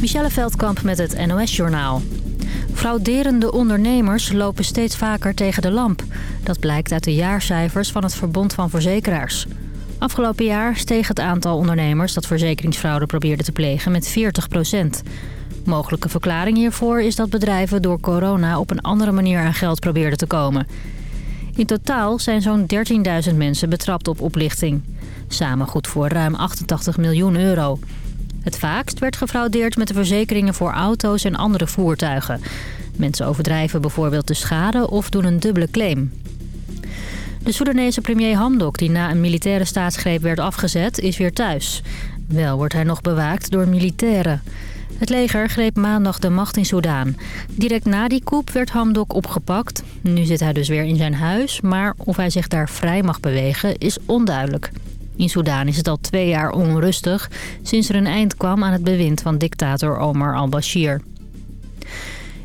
Michelle Veldkamp met het NOS-journaal. Frauderende ondernemers lopen steeds vaker tegen de lamp. Dat blijkt uit de jaarcijfers van het Verbond van Verzekeraars. Afgelopen jaar steeg het aantal ondernemers dat verzekeringsfraude probeerde te plegen met 40 procent. Mogelijke verklaring hiervoor is dat bedrijven door corona op een andere manier aan geld probeerden te komen. In totaal zijn zo'n 13.000 mensen betrapt op oplichting. Samen goed voor ruim 88 miljoen euro. Het vaakst werd gefraudeerd met de verzekeringen voor auto's en andere voertuigen. Mensen overdrijven bijvoorbeeld de schade of doen een dubbele claim. De Soedanese premier Hamdok, die na een militaire staatsgreep werd afgezet, is weer thuis. Wel wordt hij nog bewaakt door militairen. Het leger greep maandag de macht in Soedan. Direct na die coup werd Hamdok opgepakt. Nu zit hij dus weer in zijn huis, maar of hij zich daar vrij mag bewegen is onduidelijk. In Soedan is het al twee jaar onrustig... sinds er een eind kwam aan het bewind van dictator Omar al-Bashir.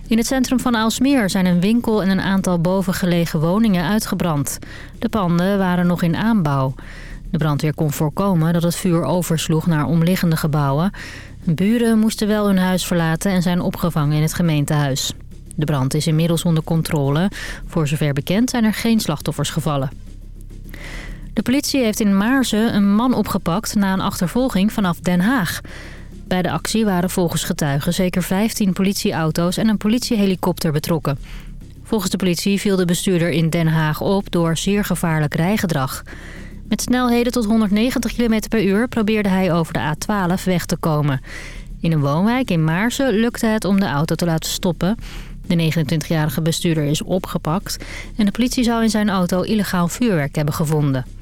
In het centrum van Aalsmeer zijn een winkel en een aantal bovengelegen woningen uitgebrand. De panden waren nog in aanbouw. De brandweer kon voorkomen dat het vuur oversloeg naar omliggende gebouwen. Buren moesten wel hun huis verlaten en zijn opgevangen in het gemeentehuis. De brand is inmiddels onder controle. Voor zover bekend zijn er geen slachtoffers gevallen. De politie heeft in Maarsen een man opgepakt na een achtervolging vanaf Den Haag. Bij de actie waren volgens getuigen zeker 15 politieauto's en een politiehelikopter betrokken. Volgens de politie viel de bestuurder in Den Haag op door zeer gevaarlijk rijgedrag. Met snelheden tot 190 km per uur probeerde hij over de A12 weg te komen. In een woonwijk in Maarsen lukte het om de auto te laten stoppen. De 29-jarige bestuurder is opgepakt en de politie zou in zijn auto illegaal vuurwerk hebben gevonden.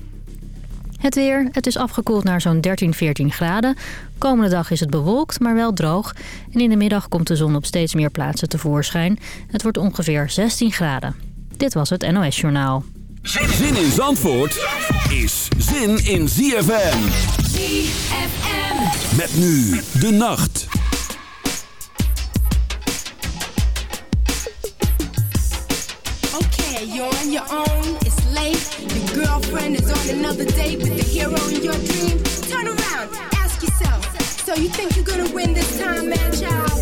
Het weer, het is afgekoeld naar zo'n 13, 14 graden. Komende dag is het bewolkt, maar wel droog. En in de middag komt de zon op steeds meer plaatsen tevoorschijn. Het wordt ongeveer 16 graden. Dit was het NOS Journaal. Zin in Zandvoort is zin in ZFM. ZFM. Met nu de nacht. Okay, you're on your own, late. Your girlfriend is on another date with the hero in your dream. Turn around, ask yourself. So you think you're gonna win this time, man, child?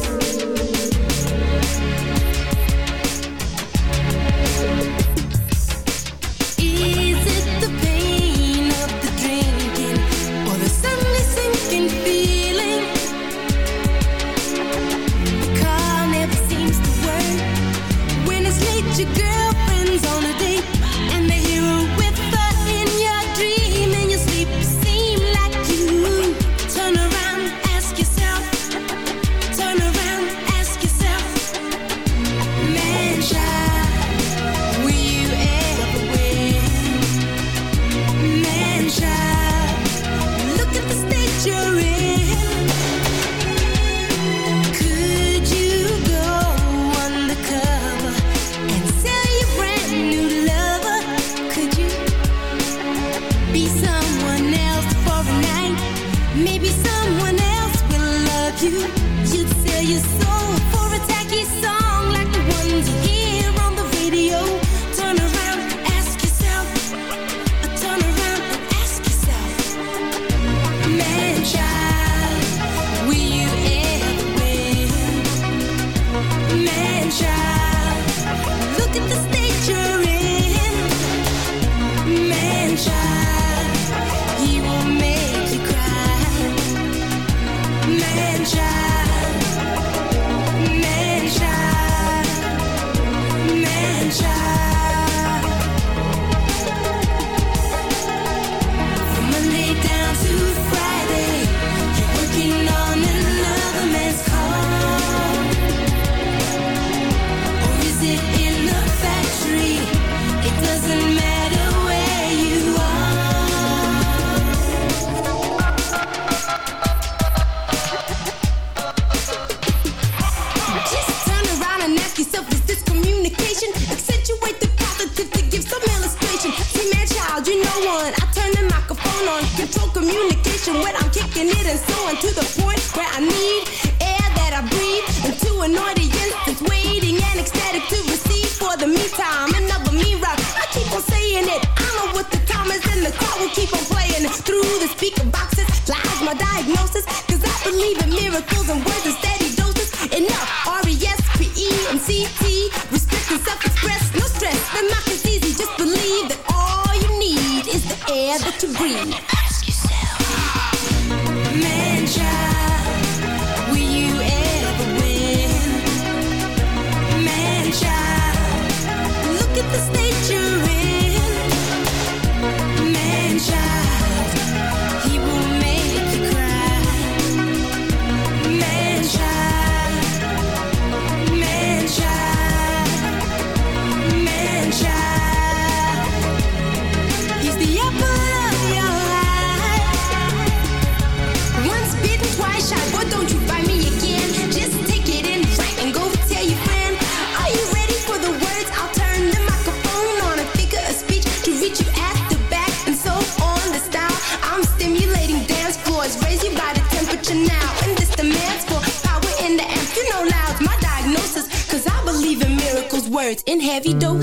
heavy dose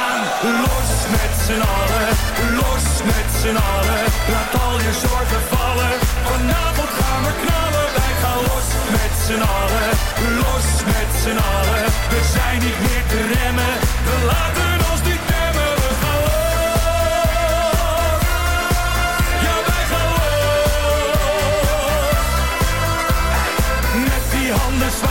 los met z'n allen, los met z'n allen. Laat al je zorgen vallen, vanavond gaan we knallen. Wij gaan los met z'n allen, los met z'n allen. We zijn niet meer te remmen, we laten ons niet remmen. We gaan los, ja wij gaan los. Met die handen zwaaien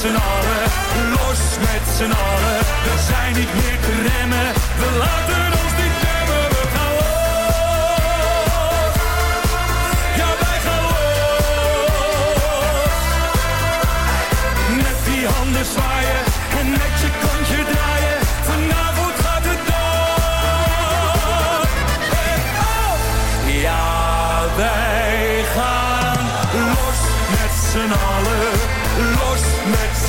Z'n allen, los met z'n allen. We zijn niet meer te remmen, we laten ons niet remmen. We gaan los, ja wij gaan los. Met die handen zwaaien en met je kontje draaien. Vanavond gaat het dag eraf. Ja, wij gaan los met z'n allen.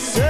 myself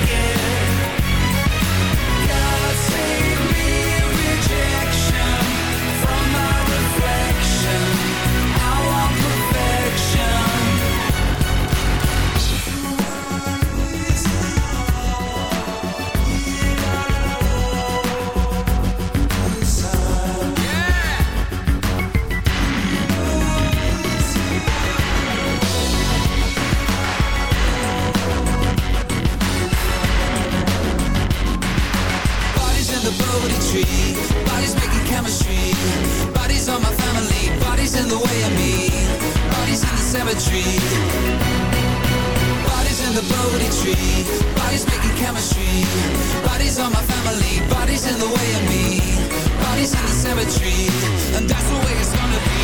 bodies in the cemetery, and that's the way it's gonna be.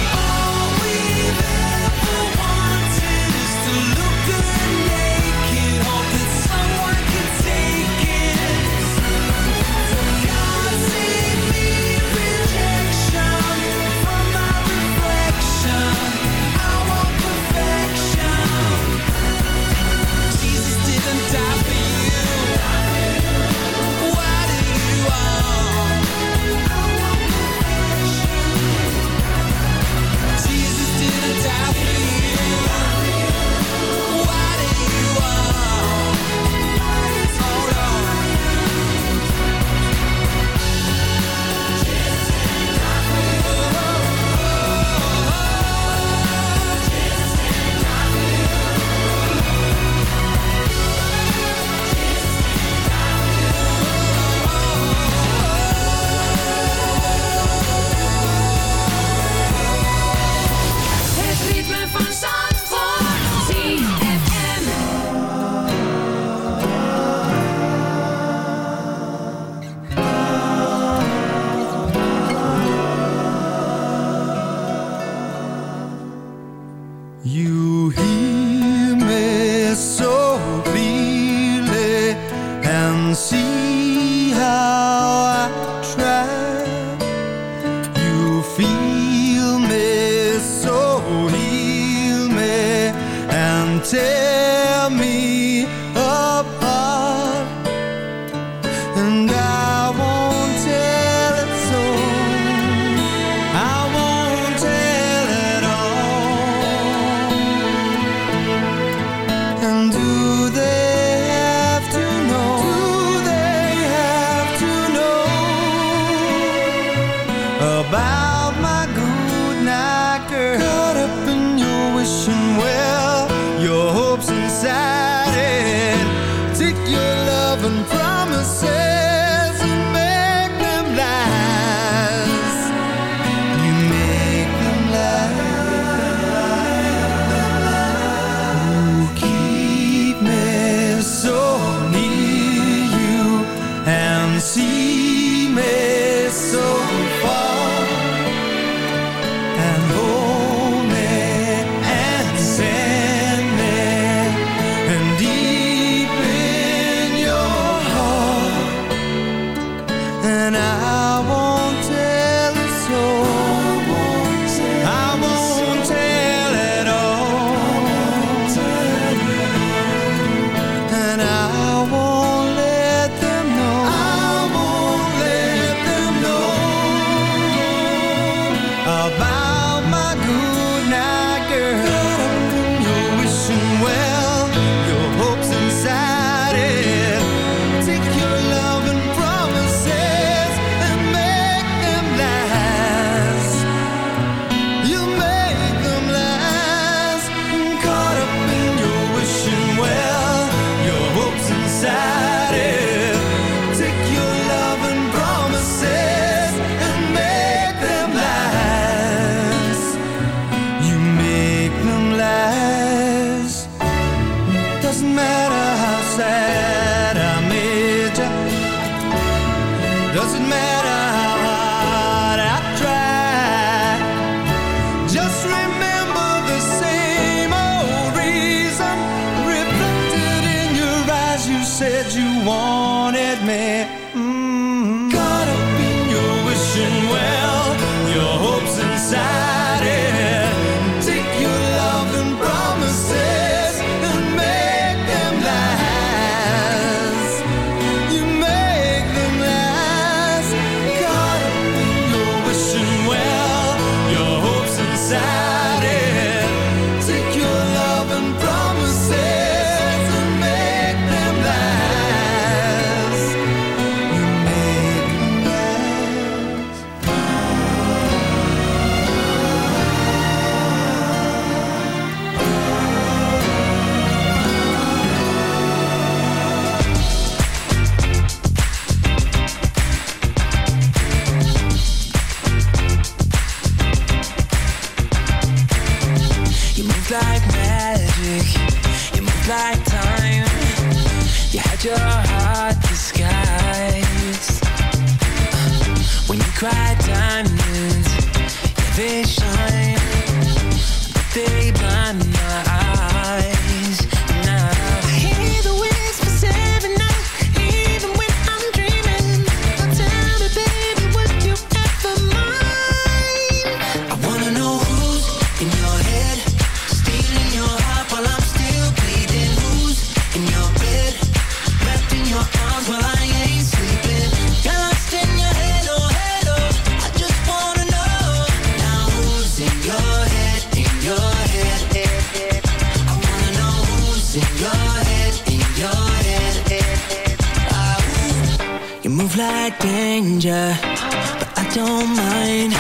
like danger, but I don't mind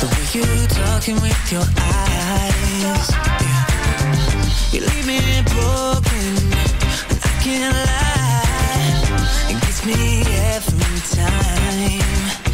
the way you talking with your eyes. You leave me broken, I can't lie. It gets me every time.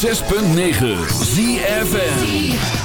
106.9 ZFN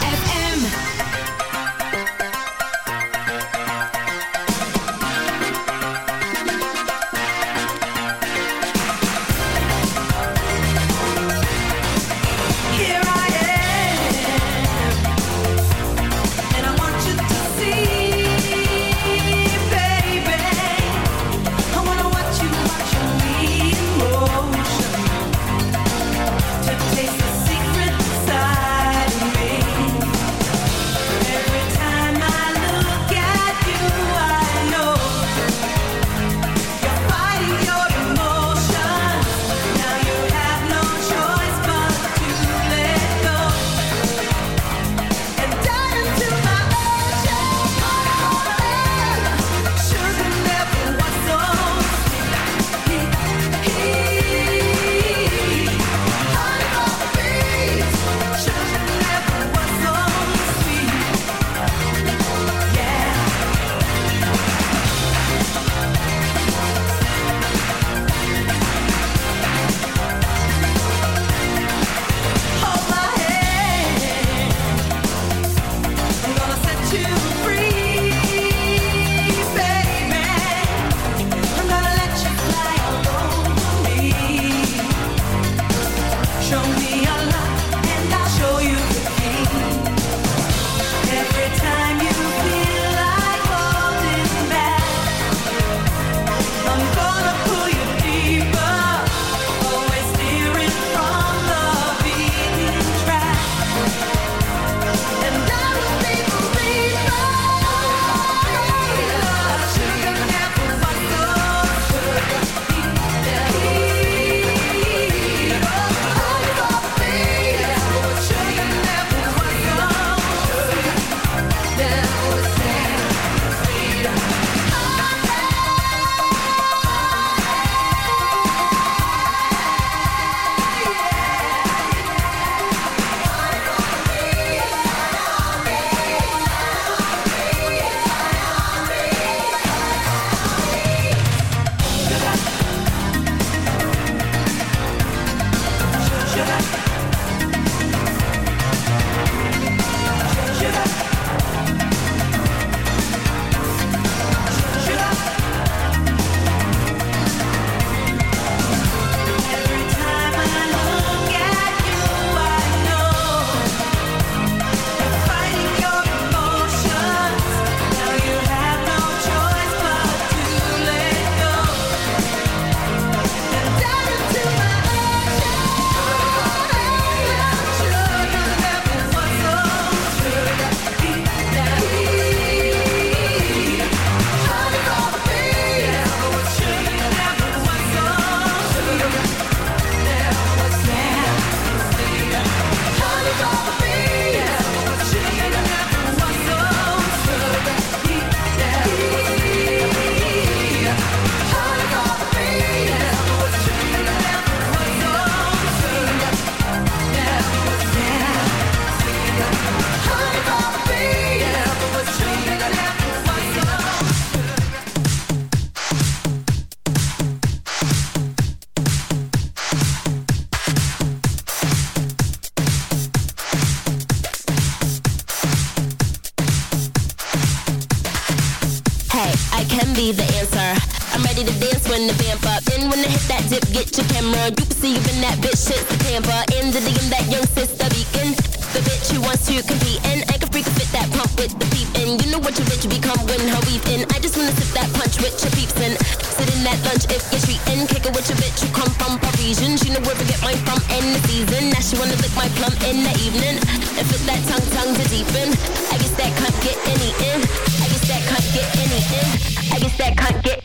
dip, your camera. You can see in that bitch shit the Tampa. In the DM, that young sister beacon. The bitch who wants to compete and I can freak fit that pump with the peep in. You know what your bitch become when her in. I just wanna sip that punch with your peeps in. Sit in that lunch if you're treating. Kick it with your bitch who come from Parisian. She know where to get mine from in the season. Now she wanna lick my plum in the evening. And fit that tongue tongue to deepen. I guess that can't get any in. I guess that can't get any in. I guess that can't get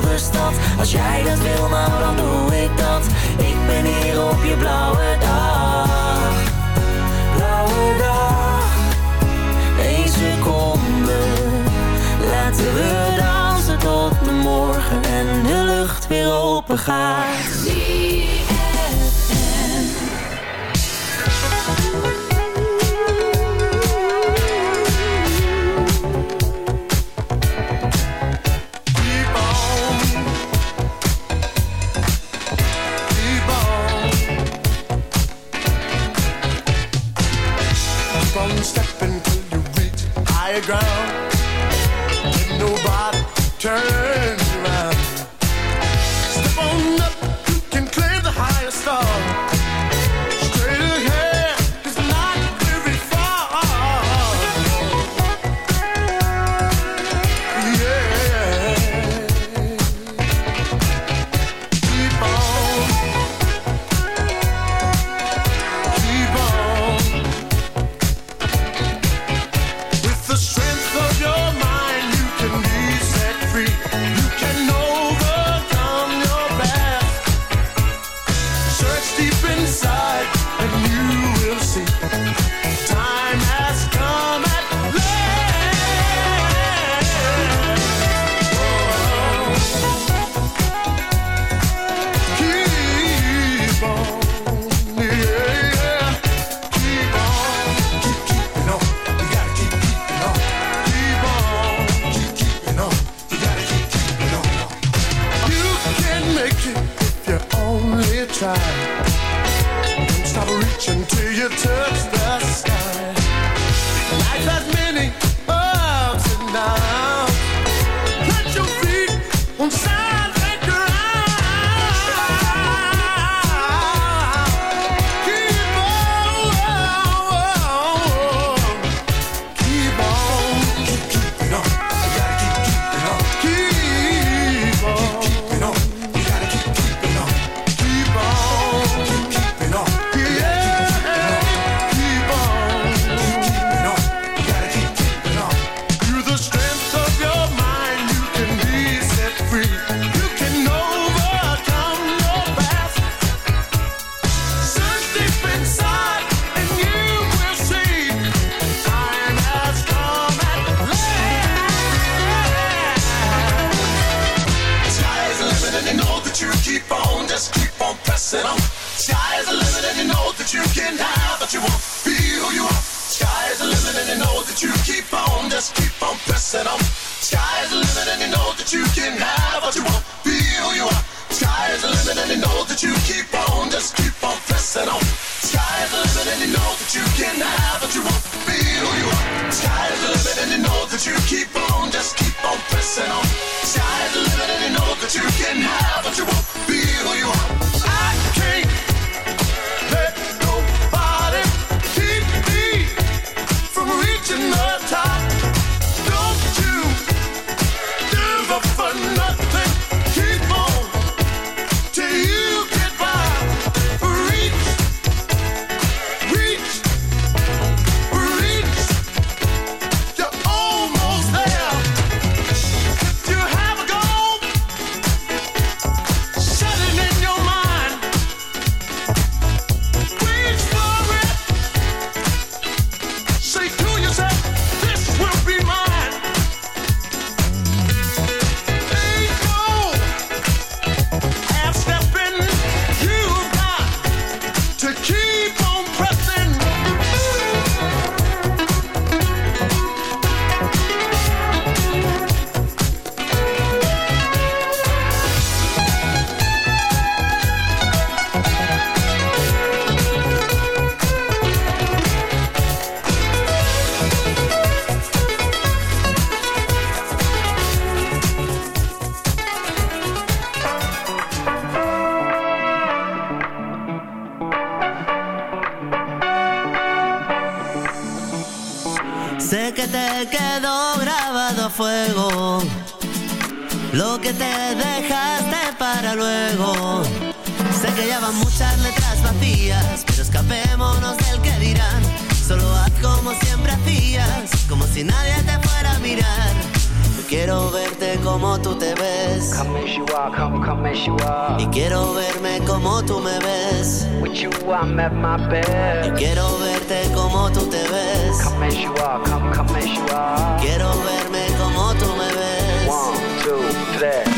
de stad. Als jij dat wil, nou dan doe ik dat. Ik ben hier op je blauwe dag We dansen tot de morgen En de lucht weer open gaat Sky the limit and you know that you can have what you want. Be who you are. The limit and you know that you keep on, just keep on pressing on. Sky is the limit and you know that you can have what you want. Be who you are. I verte como tú te ves. Come as you are, come, come as you are. Y quiero verme como tú me ves. With you, I'm at my best. Yo quiero verte como tú te ves. Come as you are, come, come as you are. Quiero verme como tú me ves. One, two, three.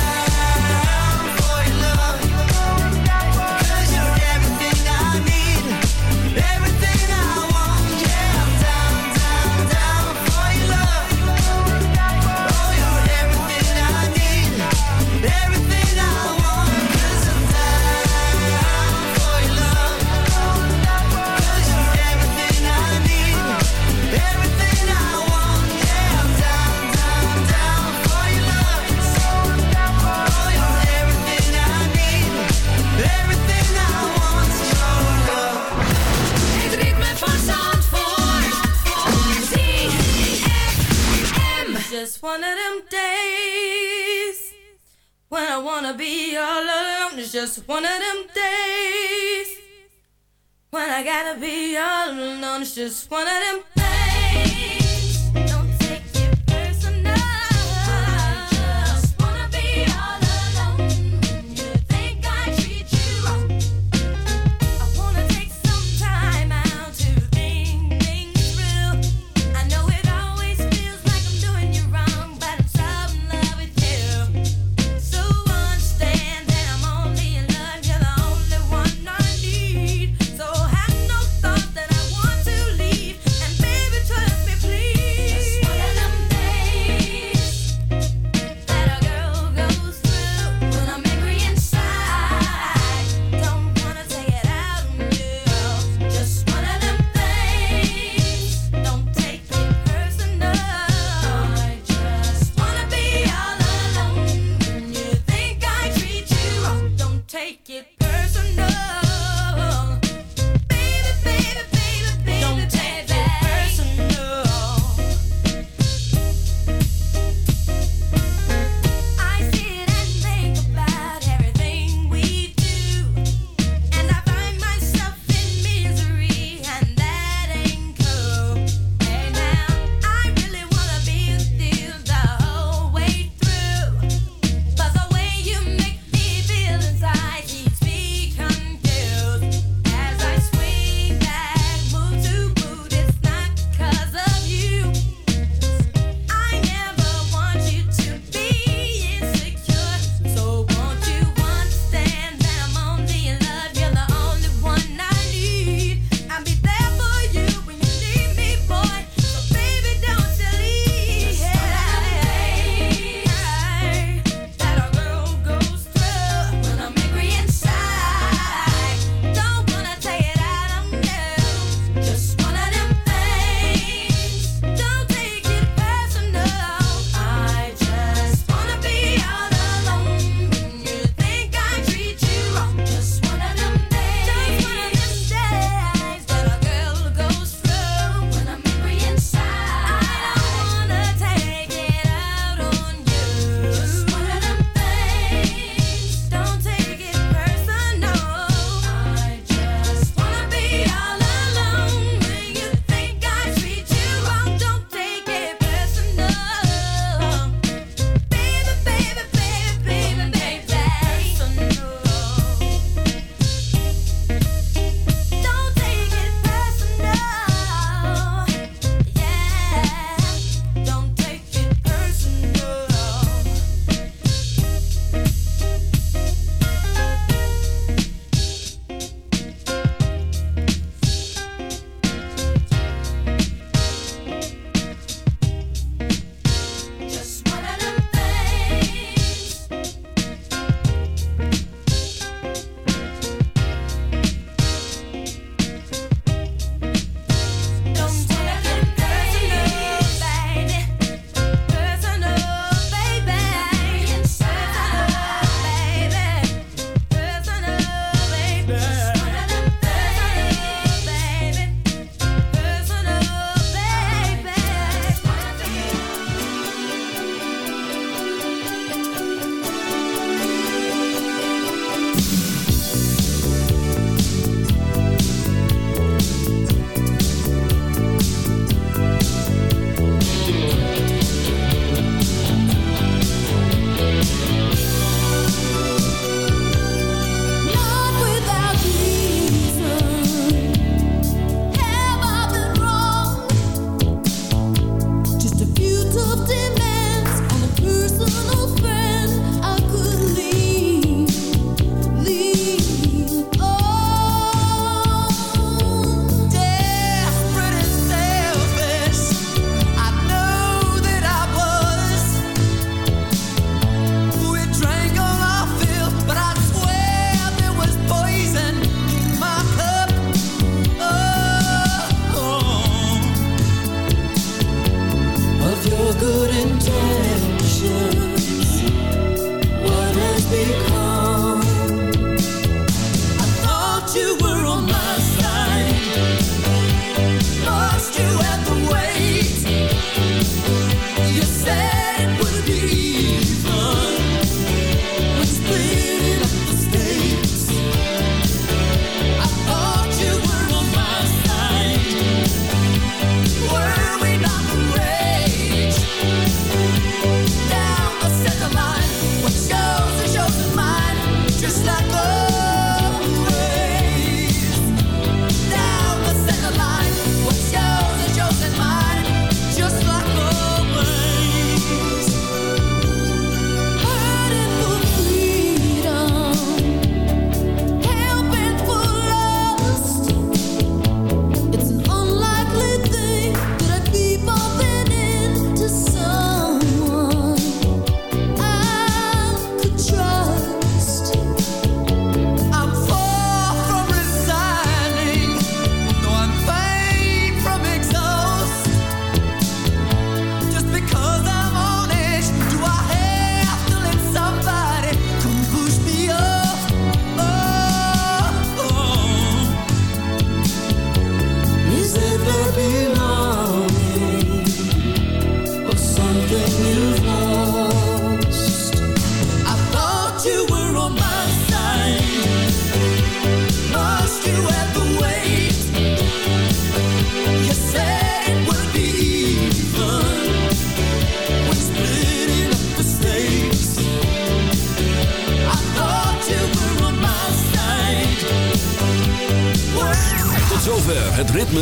just wanna